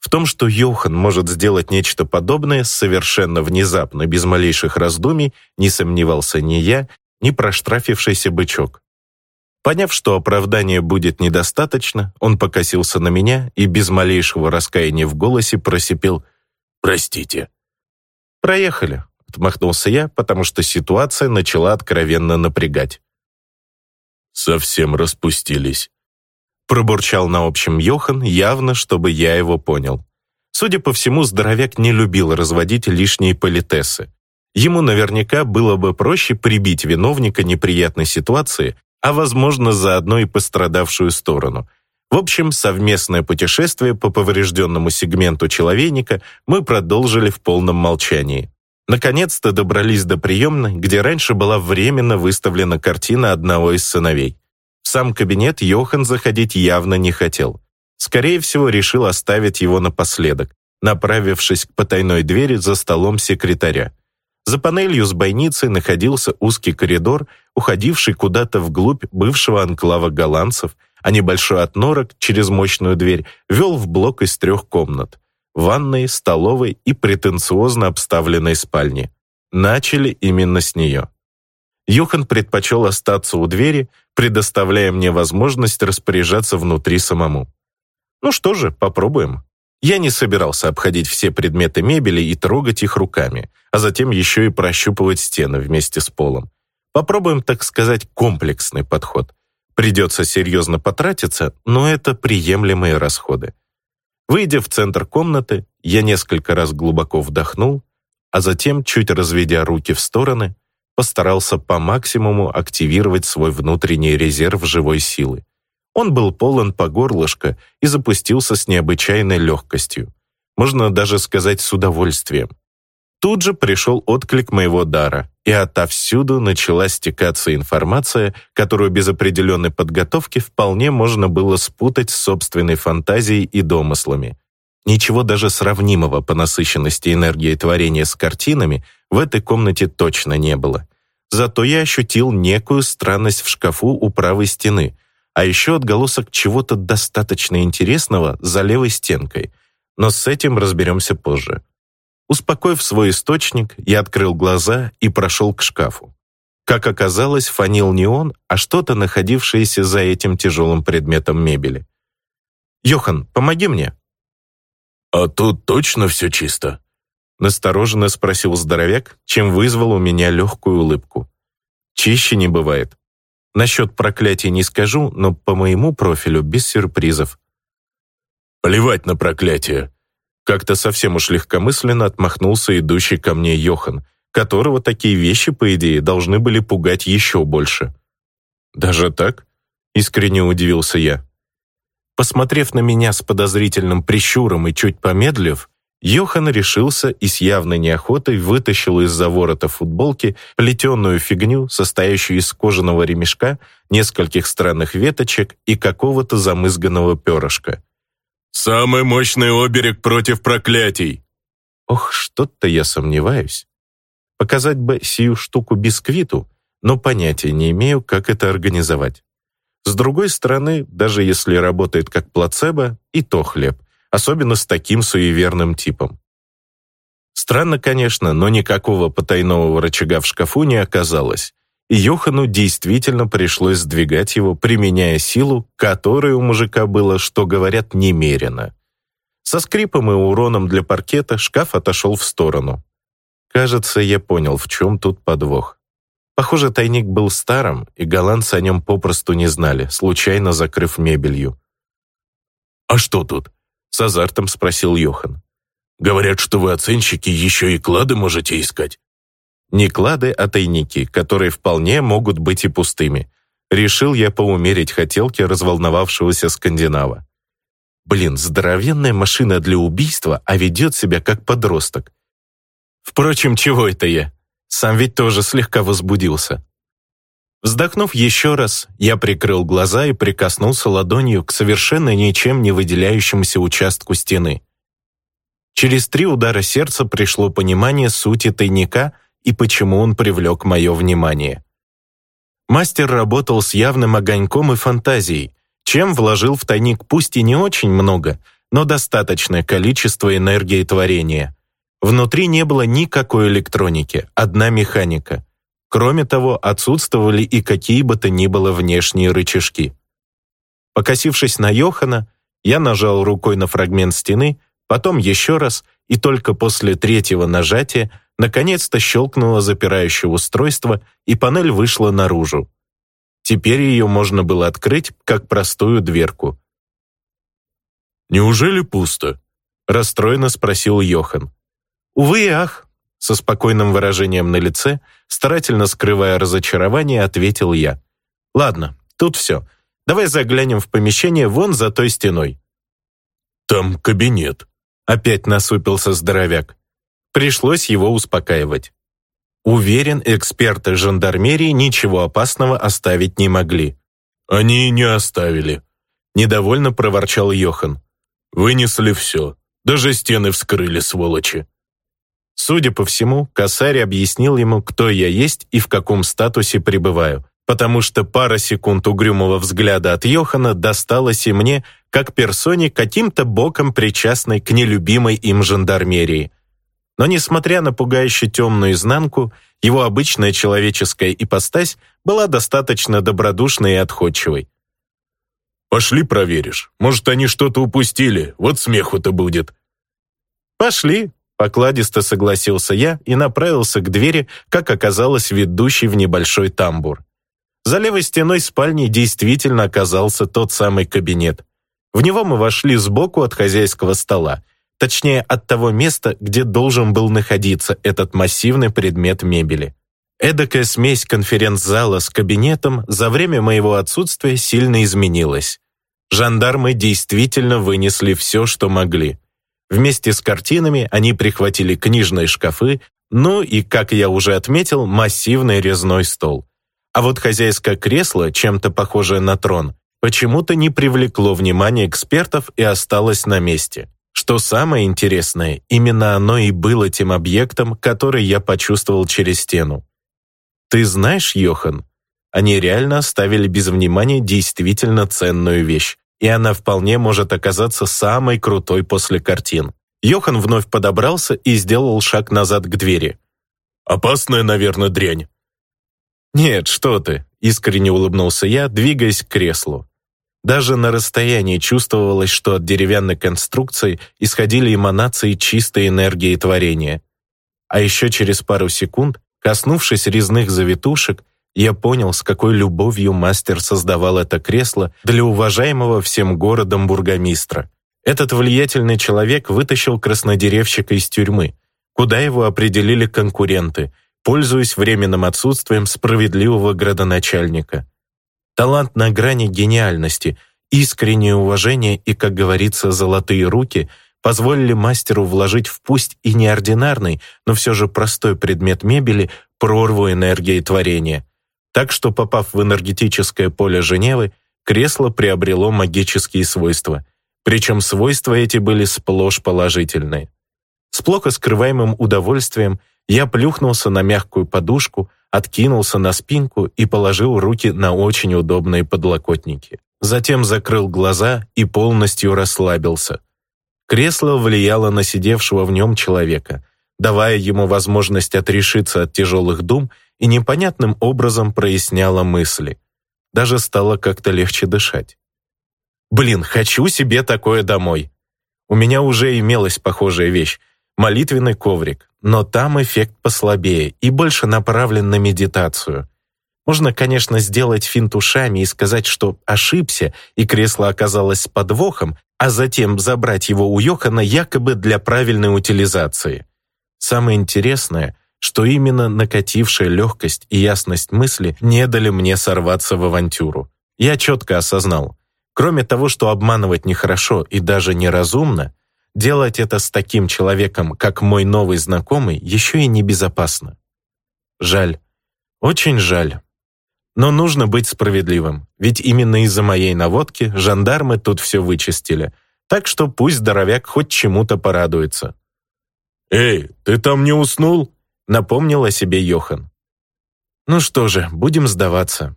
В том, что Йохан может сделать нечто подобное совершенно внезапно, без малейших раздумий, не сомневался ни я, ни проштрафившийся бычок. Поняв, что оправдания будет недостаточно, он покосился на меня и без малейшего раскаяния в голосе просипел «Простите». «Проехали», — отмахнулся я, потому что ситуация начала откровенно напрягать. «Совсем распустились», — пробурчал на общем Йохан, явно, чтобы я его понял. Судя по всему, здоровяк не любил разводить лишние политесы. Ему наверняка было бы проще прибить виновника неприятной ситуации, а, возможно, заодно и пострадавшую сторону. В общем, совместное путешествие по поврежденному сегменту человейника мы продолжили в полном молчании. Наконец-то добрались до приемной, где раньше была временно выставлена картина одного из сыновей. В сам кабинет Йохан заходить явно не хотел. Скорее всего, решил оставить его напоследок, направившись к потайной двери за столом секретаря. За панелью с бойницей находился узкий коридор, уходивший куда-то вглубь бывшего анклава голландцев, а небольшой отнорок через мощную дверь вел в блок из трех комнат – ванной, столовой и претенциозно обставленной спальни. Начали именно с нее. Юхан предпочел остаться у двери, предоставляя мне возможность распоряжаться внутри самому. Ну что же, попробуем. Я не собирался обходить все предметы мебели и трогать их руками, а затем еще и прощупывать стены вместе с полом. Попробуем, так сказать, комплексный подход. Придется серьезно потратиться, но это приемлемые расходы. Выйдя в центр комнаты, я несколько раз глубоко вдохнул, а затем, чуть разведя руки в стороны, постарался по максимуму активировать свой внутренний резерв живой силы. Он был полон по горлышко и запустился с необычайной легкостью. Можно даже сказать с удовольствием. Тут же пришел отклик моего дара, и отовсюду начала стекаться информация, которую без определенной подготовки вполне можно было спутать с собственной фантазией и домыслами. Ничего даже сравнимого по насыщенности энергии творения с картинами в этой комнате точно не было. Зато я ощутил некую странность в шкафу у правой стены, а еще отголосок чего-то достаточно интересного за левой стенкой. Но с этим разберемся позже. Успокоив свой источник, я открыл глаза и прошел к шкафу. Как оказалось, фанил не он, а что-то, находившееся за этим тяжелым предметом мебели. «Йохан, помоги мне!» «А тут точно все чисто?» Настороженно спросил здоровяк, чем вызвал у меня легкую улыбку. «Чище не бывает. Насчет проклятий не скажу, но по моему профилю без сюрпризов». «Плевать на проклятие. Как-то совсем уж легкомысленно отмахнулся идущий ко мне Йохан, которого такие вещи, по идее, должны были пугать еще больше. «Даже так?» — искренне удивился я. Посмотрев на меня с подозрительным прищуром и чуть помедлив, Йохан решился и с явной неохотой вытащил из-за ворота футболки плетеную фигню, состоящую из кожаного ремешка, нескольких странных веточек и какого-то замызганного перышка. Самый мощный оберег против проклятий. Ох, что-то я сомневаюсь. Показать бы сию штуку бисквиту, но понятия не имею, как это организовать. С другой стороны, даже если работает как плацебо, и то хлеб, особенно с таким суеверным типом. Странно, конечно, но никакого потайного рычага в шкафу не оказалось, и Йохану действительно пришлось сдвигать его, применяя силу, которой у мужика было, что говорят, немерено. Со скрипом и уроном для паркета шкаф отошел в сторону. Кажется, я понял, в чем тут подвох. Похоже, тайник был старым, и голландцы о нем попросту не знали, случайно закрыв мебелью. «А что тут?» — с азартом спросил Йохан. «Говорят, что вы, оценщики, еще и клады можете искать». Не клады, а тайники, которые вполне могут быть и пустыми. Решил я поумерить хотелки разволновавшегося скандинава. Блин, здоровенная машина для убийства, а ведет себя как подросток. Впрочем, чего это я? Сам ведь тоже слегка возбудился. Вздохнув еще раз, я прикрыл глаза и прикоснулся ладонью к совершенно ничем не выделяющемуся участку стены. Через три удара сердца пришло понимание сути тайника — и почему он привлек мое внимание. Мастер работал с явным огоньком и фантазией, чем вложил в тайник пусть и не очень много, но достаточное количество энергии творения. Внутри не было никакой электроники, одна механика. Кроме того, отсутствовали и какие бы то ни было внешние рычажки. Покосившись на Йохана, я нажал рукой на фрагмент стены, потом еще раз, и только после третьего нажатия Наконец-то щелкнуло запирающее устройство, и панель вышла наружу. Теперь ее можно было открыть, как простую дверку. «Неужели пусто?» — расстроенно спросил Йохан. «Увы и ах», — со спокойным выражением на лице, старательно скрывая разочарование, ответил я. «Ладно, тут все. Давай заглянем в помещение вон за той стеной». «Там кабинет», — опять насупился здоровяк. Пришлось его успокаивать. Уверен, эксперты жандармерии ничего опасного оставить не могли. «Они не оставили», — недовольно проворчал Йохан. «Вынесли все. Даже стены вскрыли, сволочи». Судя по всему, косарь объяснил ему, кто я есть и в каком статусе пребываю, потому что пара секунд угрюмого взгляда от Йохана досталась и мне, как персоне, каким-то боком причастной к нелюбимой им жандармерии. Но несмотря на пугающе темную изнанку, его обычная человеческая ипостась была достаточно добродушной и отходчивой. «Пошли проверишь. Может, они что-то упустили. Вот смеху-то будет». «Пошли», — покладисто согласился я и направился к двери, как оказалось, ведущей в небольшой тамбур. За левой стеной спальни действительно оказался тот самый кабинет. В него мы вошли сбоку от хозяйского стола, Точнее, от того места, где должен был находиться этот массивный предмет мебели. Эдакая смесь конференц-зала с кабинетом за время моего отсутствия сильно изменилась. Жандармы действительно вынесли все, что могли. Вместе с картинами они прихватили книжные шкафы, ну и, как я уже отметил, массивный резной стол. А вот хозяйское кресло, чем-то похожее на трон, почему-то не привлекло внимания экспертов и осталось на месте. Что самое интересное, именно оно и было тем объектом, который я почувствовал через стену. Ты знаешь, Йохан, они реально оставили без внимания действительно ценную вещь, и она вполне может оказаться самой крутой после картин. Йохан вновь подобрался и сделал шаг назад к двери. «Опасная, наверное, дрянь». «Нет, что ты», — искренне улыбнулся я, двигаясь к креслу. Даже на расстоянии чувствовалось, что от деревянной конструкции исходили эманации чистой энергии творения. А еще через пару секунд, коснувшись резных завитушек, я понял, с какой любовью мастер создавал это кресло для уважаемого всем городом бургомистра. Этот влиятельный человек вытащил краснодеревщика из тюрьмы, куда его определили конкуренты, пользуясь временным отсутствием справедливого градоначальника. Талант на грани гениальности, искреннее уважение и, как говорится, золотые руки позволили мастеру вложить в пусть и неординарный, но все же простой предмет мебели прорву энергии творения. Так что, попав в энергетическое поле Женевы, кресло приобрело магические свойства. Причем свойства эти были сплошь положительные. С плохо скрываемым удовольствием я плюхнулся на мягкую подушку, откинулся на спинку и положил руки на очень удобные подлокотники. Затем закрыл глаза и полностью расслабился. Кресло влияло на сидевшего в нем человека, давая ему возможность отрешиться от тяжелых дум и непонятным образом проясняло мысли. Даже стало как-то легче дышать. «Блин, хочу себе такое домой!» У меня уже имелась похожая вещь, молитвенный коврик, но там эффект послабее и больше направлен на медитацию. Можно, конечно, сделать финт ушами и сказать, что ошибся, и кресло оказалось с подвохом, а затем забрать его у Йохана якобы для правильной утилизации. Самое интересное, что именно накатившая легкость и ясность мысли не дали мне сорваться в авантюру. Я четко осознал, кроме того, что обманывать нехорошо и даже неразумно, Делать это с таким человеком, как мой новый знакомый, еще и небезопасно. Жаль. Очень жаль. Но нужно быть справедливым, ведь именно из-за моей наводки жандармы тут все вычистили, так что пусть здоровяк хоть чему-то порадуется. «Эй, ты там не уснул?» — напомнил о себе Йохан. «Ну что же, будем сдаваться».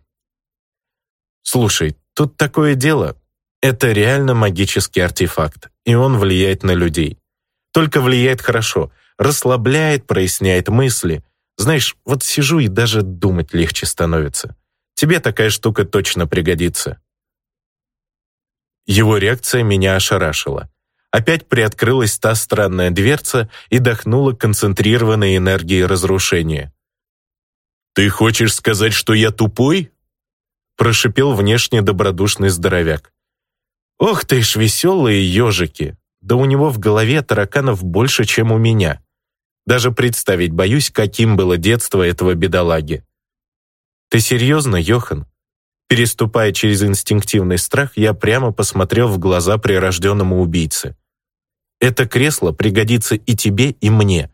«Слушай, тут такое дело. Это реально магический артефакт, и он влияет на людей. Только влияет хорошо, расслабляет, проясняет мысли. Знаешь, вот сижу и даже думать легче становится. Тебе такая штука точно пригодится. Его реакция меня ошарашила. Опять приоткрылась та странная дверца и дохнула концентрированной энергией разрушения. «Ты хочешь сказать, что я тупой?» Прошипел внешне добродушный здоровяк. Ох ты ж, веселые ежики! Да у него в голове тараканов больше, чем у меня. Даже представить боюсь, каким было детство этого бедолаги. Ты серьезно, Йохан? Переступая через инстинктивный страх, я прямо посмотрел в глаза прирожденному убийце. Это кресло пригодится и тебе, и мне.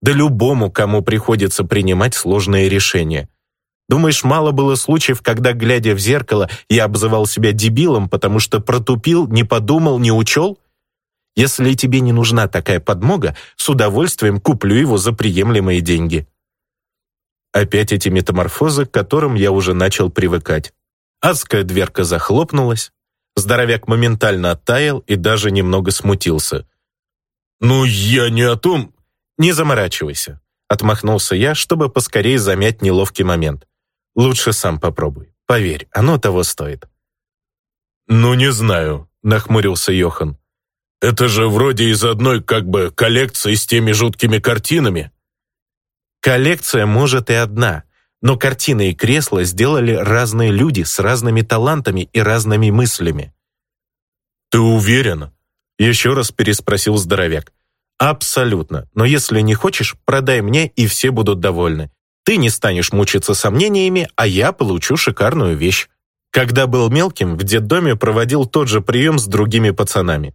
Да любому, кому приходится принимать сложные решения. Думаешь, мало было случаев, когда, глядя в зеркало, я обзывал себя дебилом, потому что протупил, не подумал, не учел? Если тебе не нужна такая подмога, с удовольствием куплю его за приемлемые деньги. Опять эти метаморфозы, к которым я уже начал привыкать. Адская дверка захлопнулась, здоровяк моментально оттаял и даже немного смутился. «Ну, я не о том...» «Не заморачивайся», — отмахнулся я, чтобы поскорее замять неловкий момент. Лучше сам попробуй. Поверь, оно того стоит». «Ну, не знаю», — нахмурился Йохан. «Это же вроде из одной как бы коллекции с теми жуткими картинами». «Коллекция, может, и одна, но картины и кресла сделали разные люди с разными талантами и разными мыслями». «Ты уверен? Еще раз переспросил здоровяк. Абсолютно. Но если не хочешь, продай мне, и все будут довольны. Ты не станешь мучиться сомнениями, а я получу шикарную вещь. Когда был мелким, в детдоме проводил тот же прием с другими пацанами.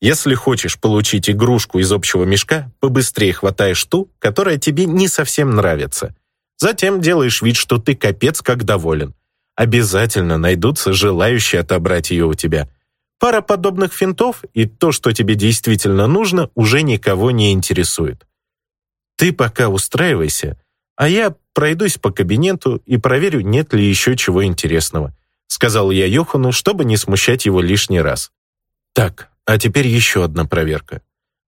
Если хочешь получить игрушку из общего мешка, побыстрее хватаешь ту, которая тебе не совсем нравится. Затем делаешь вид, что ты капец как доволен. Обязательно найдутся желающие отобрать ее у тебя. Пара подобных финтов, и то, что тебе действительно нужно, уже никого не интересует. Ты пока устраивайся, а я пройдусь по кабинету и проверю, нет ли еще чего интересного сказал я Йохану, чтобы не смущать его лишний раз. Так, а теперь еще одна проверка.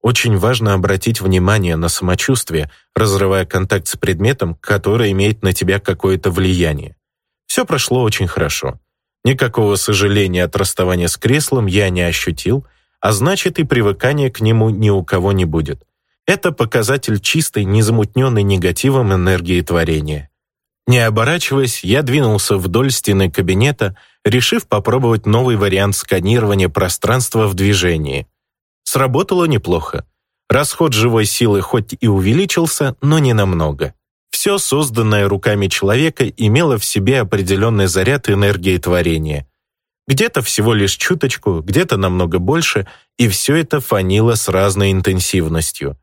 Очень важно обратить внимание на самочувствие, разрывая контакт с предметом, который имеет на тебя какое-то влияние. Все прошло очень хорошо. Никакого сожаления от расставания с креслом я не ощутил, а значит и привыкания к нему ни у кого не будет. Это показатель чистой, незамутненной негативом энергии творения. Не оборачиваясь, я двинулся вдоль стены кабинета, решив попробовать новый вариант сканирования пространства в движении. Сработало неплохо. Расход живой силы хоть и увеличился, но не намного. Все созданное руками человека имело в себе определенный заряд энергии творения. Где-то всего лишь чуточку, где-то намного больше, и все это фанило с разной интенсивностью.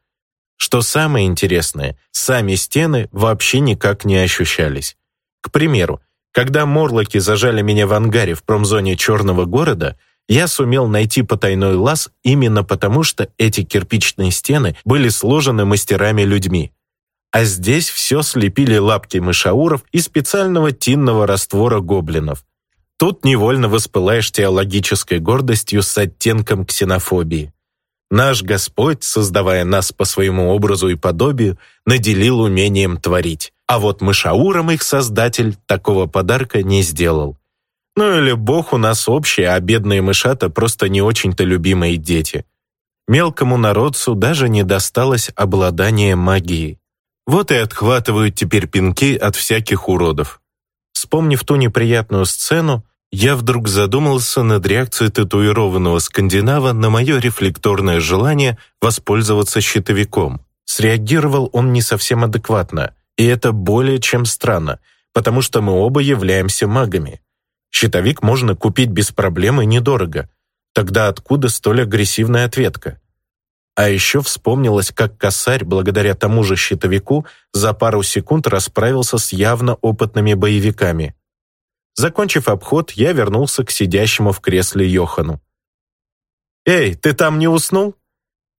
Что самое интересное, сами стены вообще никак не ощущались. К примеру, когда морлоки зажали меня в ангаре в промзоне Черного города, я сумел найти потайной лаз именно потому, что эти кирпичные стены были сложены мастерами-людьми. А здесь все слепили лапки мышауров и специального тинного раствора гоблинов. Тут невольно воспылаешь теологической гордостью с оттенком ксенофобии. Наш Господь, создавая нас по своему образу и подобию, наделил умением творить. А вот мышаурам их создатель такого подарка не сделал. Ну или Бог у нас общий, а бедные мышата просто не очень-то любимые дети. Мелкому народцу даже не досталось обладание магией. Вот и отхватывают теперь пинки от всяких уродов. Вспомнив ту неприятную сцену, я вдруг задумался над реакцией татуированного скандинава на мое рефлекторное желание воспользоваться щитовиком. Среагировал он не совсем адекватно, и это более чем странно, потому что мы оба являемся магами. Щитовик можно купить без проблем и недорого. Тогда откуда столь агрессивная ответка? А еще вспомнилось, как косарь, благодаря тому же щитовику, за пару секунд расправился с явно опытными боевиками. Закончив обход, я вернулся к сидящему в кресле Йохану. «Эй, ты там не уснул?»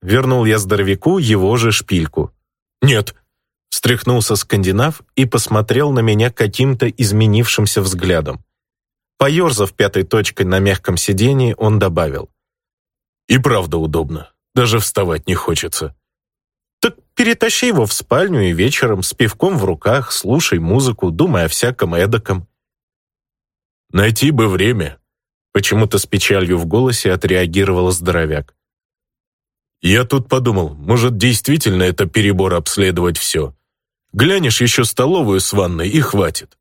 Вернул я здоровяку его же шпильку. «Нет», — встряхнулся скандинав и посмотрел на меня каким-то изменившимся взглядом. Поерзав пятой точкой на мягком сидении, он добавил. «И правда удобно. Даже вставать не хочется». «Так перетащи его в спальню и вечером с пивком в руках, слушай музыку, думай о всяком эдаком. Найти бы время. Почему-то с печалью в голосе отреагировал здоровяк. Я тут подумал, может, действительно это перебор обследовать все. Глянешь еще столовую с ванной и хватит.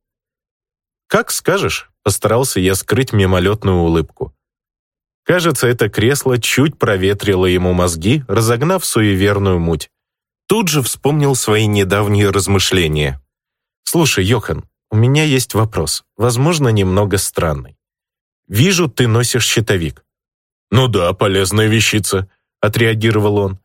Как скажешь, постарался я скрыть мимолетную улыбку. Кажется, это кресло чуть проветрило ему мозги, разогнав суеверную муть. Тут же вспомнил свои недавние размышления. «Слушай, Йохан, у меня есть вопрос, возможно, немного странный. Вижу, ты носишь щитовик. Ну да, полезная вещица, отреагировал он.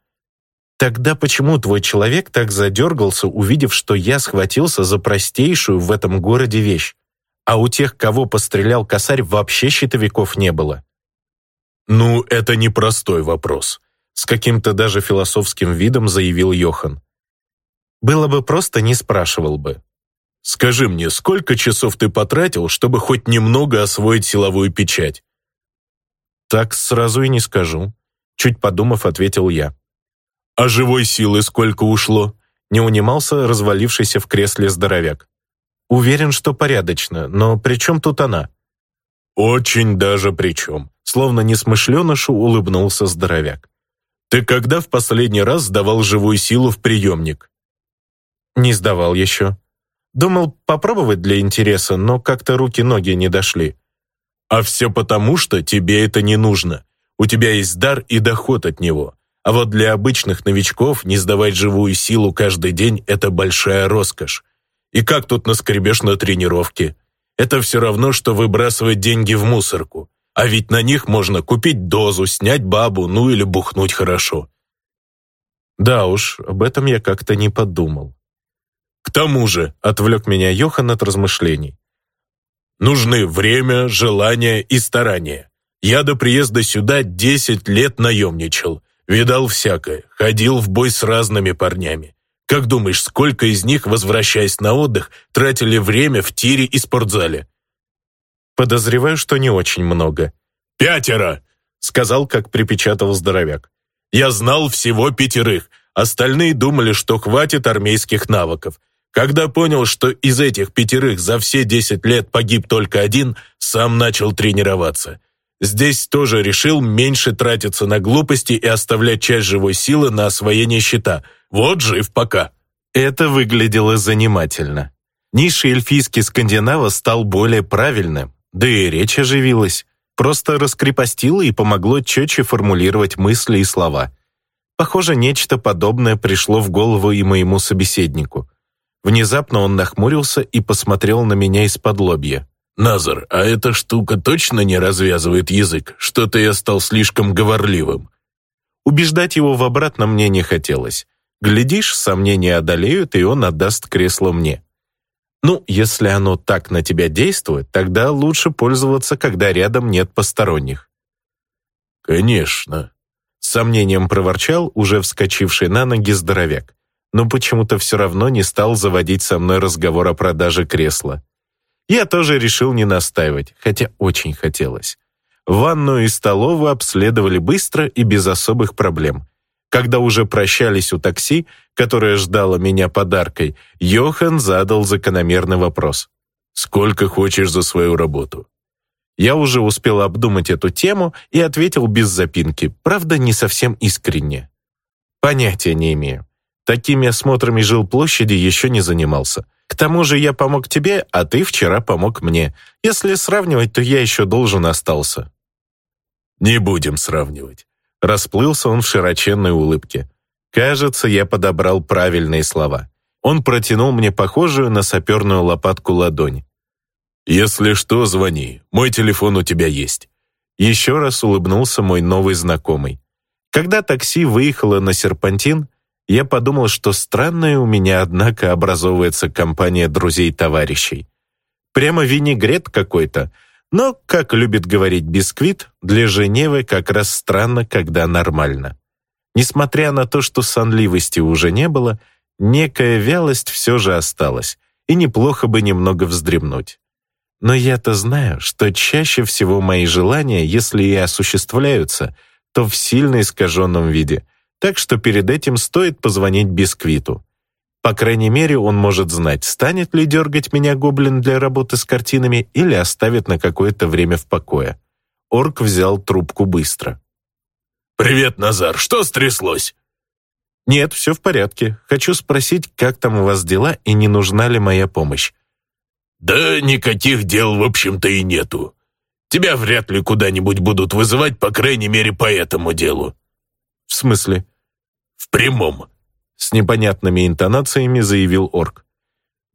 Тогда почему твой человек так задергался, увидев, что я схватился за простейшую в этом городе вещь, а у тех, кого пострелял косарь, вообще щитовиков не было? Ну, это непростой вопрос, с каким-то даже философским видом заявил Йохан. Было бы просто, не спрашивал бы. Скажи мне, сколько часов ты потратил, чтобы хоть немного освоить силовую печать?» «Так сразу и не скажу», — чуть подумав, ответил я. «А живой силы сколько ушло?» — не унимался развалившийся в кресле здоровяк. «Уверен, что порядочно, но при чем тут она?» «Очень даже при чем», — словно несмышленышу улыбнулся здоровяк. «Ты когда в последний раз сдавал живую силу в приемник?» «Не сдавал еще», Думал попробовать для интереса, но как-то руки-ноги не дошли. А все потому, что тебе это не нужно. У тебя есть дар и доход от него. А вот для обычных новичков не сдавать живую силу каждый день – это большая роскошь. И как тут наскребешь на тренировке? Это все равно, что выбрасывать деньги в мусорку. А ведь на них можно купить дозу, снять бабу, ну или бухнуть хорошо. Да уж, об этом я как-то не подумал. К тому же, отвлек меня Йохан от размышлений. Нужны время, желание и старание. Я до приезда сюда 10 лет наемничал. Видал всякое, ходил в бой с разными парнями. Как думаешь, сколько из них, возвращаясь на отдых, тратили время в тире и спортзале? Подозреваю, что не очень много. «Пятеро!» — сказал, как припечатал здоровяк. «Я знал всего пятерых, остальные думали, что хватит армейских навыков. Когда понял, что из этих пятерых за все десять лет погиб только один, сам начал тренироваться. Здесь тоже решил меньше тратиться на глупости и оставлять часть живой силы на освоение щита. Вот жив пока. Это выглядело занимательно. Низший эльфийский скандинава стал более правильным, да и речь оживилась. Просто раскрепостило и помогло четче формулировать мысли и слова. Похоже, нечто подобное пришло в голову и моему собеседнику. Внезапно он нахмурился и посмотрел на меня из-под лобья. «Назар, а эта штука точно не развязывает язык? Что-то я стал слишком говорливым». Убеждать его в обратном мне не хотелось. Глядишь, сомнения одолеют, и он отдаст кресло мне. Ну, если оно так на тебя действует, тогда лучше пользоваться, когда рядом нет посторонних. «Конечно», — с сомнением проворчал уже вскочивший на ноги здоровяк, но почему-то все равно не стал заводить со мной разговор о продаже кресла. Я тоже решил не настаивать, хотя очень хотелось. Ванную и столовую обследовали быстро и без особых проблем. Когда уже прощались у такси, которое ждало меня подаркой, Йохан задал закономерный вопрос. «Сколько хочешь за свою работу?» Я уже успел обдумать эту тему и ответил без запинки, правда, не совсем искренне. Понятия не имею. Такими осмотрами жилплощади еще не занимался. К тому же я помог тебе, а ты вчера помог мне. Если сравнивать, то я еще должен остался». «Не будем сравнивать». Расплылся он в широченной улыбке. Кажется, я подобрал правильные слова. Он протянул мне похожую на саперную лопатку ладонь. «Если что, звони. Мой телефон у тебя есть». Еще раз улыбнулся мой новый знакомый. Когда такси выехало на серпантин, я подумал, что странная у меня, однако, образовывается компания друзей-товарищей. Прямо винегрет какой-то. Но, как любит говорить бисквит, для Женевы как раз странно, когда нормально. Несмотря на то, что сонливости уже не было, некая вялость все же осталась, и неплохо бы немного вздремнуть. Но я-то знаю, что чаще всего мои желания, если и осуществляются, то в сильно искаженном виде — так что перед этим стоит позвонить Бисквиту. По крайней мере, он может знать, станет ли дергать меня гоблин для работы с картинами или оставит на какое-то время в покое. Орк взял трубку быстро. «Привет, Назар, что стряслось?» «Нет, все в порядке. Хочу спросить, как там у вас дела и не нужна ли моя помощь?» «Да никаких дел, в общем-то, и нету. Тебя вряд ли куда-нибудь будут вызывать, по крайней мере, по этому делу». «В смысле?» «В прямом», — с непонятными интонациями заявил орк.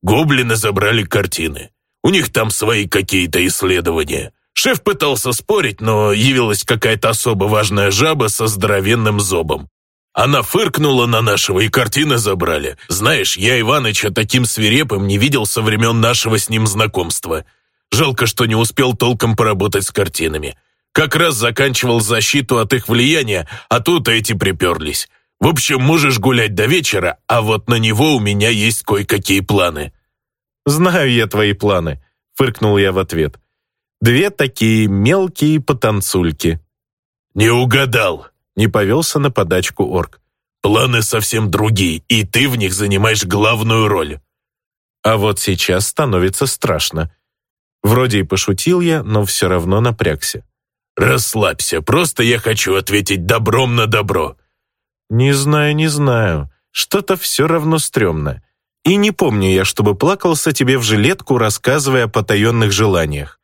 «Гоблины забрали картины. У них там свои какие-то исследования. Шеф пытался спорить, но явилась какая-то особо важная жаба со здоровенным зобом. Она фыркнула на нашего, и картины забрали. Знаешь, я Иваныча таким свирепым не видел со времен нашего с ним знакомства. Жалко, что не успел толком поработать с картинами. Как раз заканчивал защиту от их влияния, а тут эти приперлись. В общем, можешь гулять до вечера, а вот на него у меня есть кое-какие планы». «Знаю я твои планы», — фыркнул я в ответ. «Две такие мелкие потанцульки». «Не угадал», — не повелся на подачку орк. «Планы совсем другие, и ты в них занимаешь главную роль». А вот сейчас становится страшно. Вроде и пошутил я, но все равно напрягся. «Расслабься, просто я хочу ответить добром на добро. «Не знаю, не знаю. Что-то все равно стрёмно. И не помню я, чтобы плакался тебе в жилетку, рассказывая о потаенных желаниях».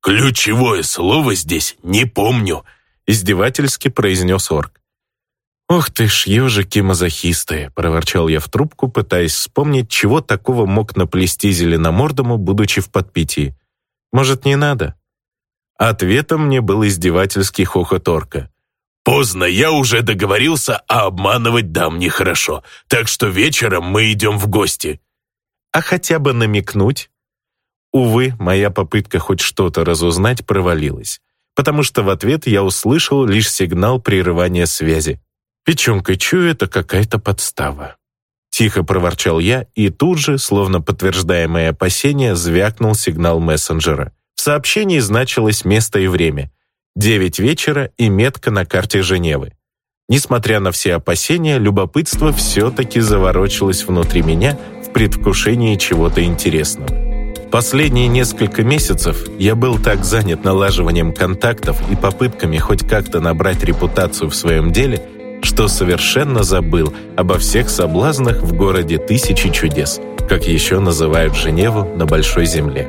«Ключевое слово здесь «не помню». издевательски произнес орк. «Ох ты ж, ежики-мазохисты!» — проворчал я в трубку, пытаясь вспомнить, чего такого мог наплести зеленомордому, будучи в подпитии. «Может, не надо?» Ответом мне был издевательский хохот орка. «Поздно, я уже договорился, а обманывать дам нехорошо, так что вечером мы идем в гости». «А хотя бы намекнуть?» Увы, моя попытка хоть что-то разузнать провалилась, потому что в ответ я услышал лишь сигнал прерывания связи. Печенка, чую, это какая-то подстава. Тихо проворчал я, и тут же, словно подтверждая мои опасения, звякнул сигнал мессенджера. В сообщении значилось место и время. Девять вечера и метка на карте Женевы. Несмотря на все опасения, любопытство все-таки заворочилось внутри меня в предвкушении чего-то интересного. Последние несколько месяцев я был так занят налаживанием контактов и попытками хоть как-то набрать репутацию в своем деле – что совершенно забыл обо всех соблазнах в городе Тысячи чудес, как еще называют Женеву на Большой Земле.